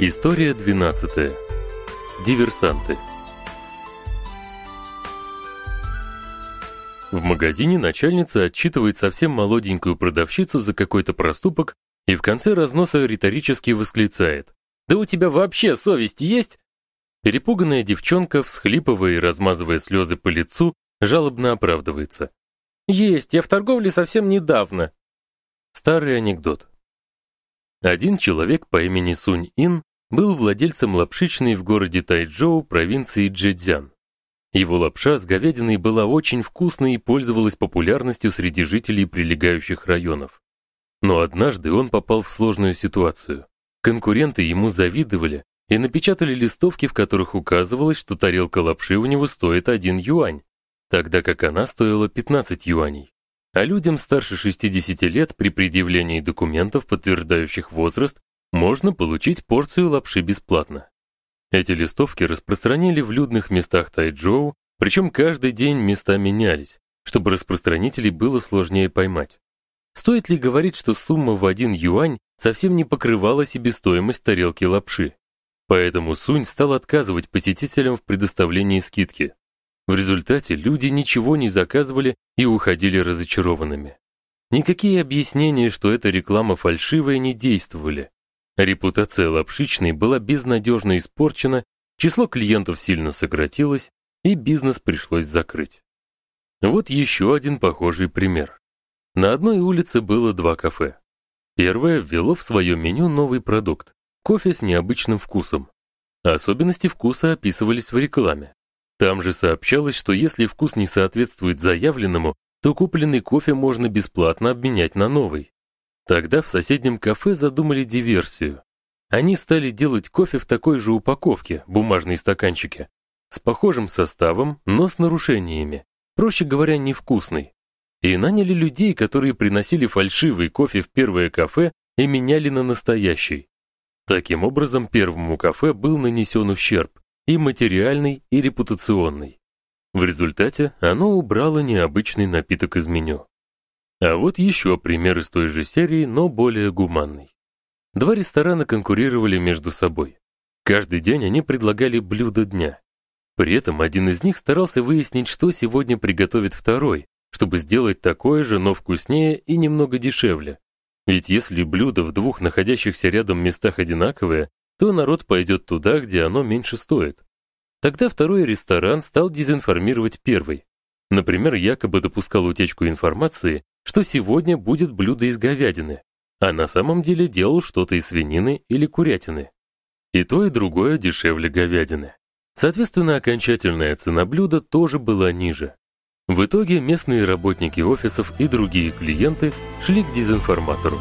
История 12. Диверсанты. В магазине начальница отчитывает совсем молоденькую продавщицу за какой-то проступок и в конце разноса риторически восклицает: "Да у тебя вообще совесть есть?" Перепуганная девчонка, всхлипывая и размазывая слезы по лицу, жалобно оправдывается: "Есть, я в торговле совсем недавно". Старый анекдот. Один человек по имени Сунь Ин был владельцем лапшичной в городе Тайчжоу, провинции Чжэцзян. Его лапша с говядиной была очень вкусной и пользовалась популярностью среди жителей прилегающих районов. Но однажды он попал в сложную ситуацию. Конкуренты ему завидовали и напечатали листовки, в которых указывалось, что тарелка лапши у него стоит 1 юань, тогда как она стоила 15 юаней. А людям старше 60 лет при предъявлении документов, подтверждающих возраст, можно получить порцию лапши бесплатно. Эти листовки распространили в людных местах Тайчжоу, причем каждый день места менялись, чтобы распространителей было сложнее поймать. Стоит ли говорить, что сумма в 1 юань совсем не покрывала себестоимость тарелки лапши? Поэтому Сунь стал отказывать посетителям в предоставлении скидки. В результате люди ничего не заказывали и уходили разочарованными. Никакие объяснения, что эта реклама фальшивая, не действовали. Репутация лапшичной была безнадежно испорчена, число клиентов сильно сократилось, и бизнес пришлось закрыть. Вот еще один похожий пример. На одной улице было два кафе. Первое ввело в свое меню новый продукт кофе с необычным вкусом. Особенности вкуса описывались в рекламе. Там же сообщалось, что если вкус не соответствует заявленному, то купленный кофе можно бесплатно обменять на новый. Тогда в соседнем кафе задумали диверсию. Они стали делать кофе в такой же упаковке, бумажные стаканчики, с похожим составом, но с нарушениями. Проще говоря, невкусный. И наняли людей, которые приносили фальшивый кофе в первое кафе и меняли на настоящий. Таким образом, первому кафе был нанесен ущерб, и материальный, и репутационный. В результате оно убрало необычный напиток из меню. А вот еще пример из той же серии, но более гуманный. Два ресторана конкурировали между собой. Каждый день они предлагали блюдо дня. При этом один из них старался выяснить, что сегодня приготовит второй, чтобы сделать такое же, но вкуснее и немного дешевле. Ведь если блюдо в двух находящихся рядом местах одинаковое, то народ пойдет туда, где оно меньше стоит. Тогда второй ресторан стал дезинформировать первый. Например, якобы допускал утечку информации, что сегодня будет блюдо из говядины, а на самом деле делал что-то из свинины или курятины. И то, и другое дешевле говядины. Соответственно, окончательная цена блюда тоже была ниже. В итоге местные работники офисов и другие клиенты шли к дезинформатору.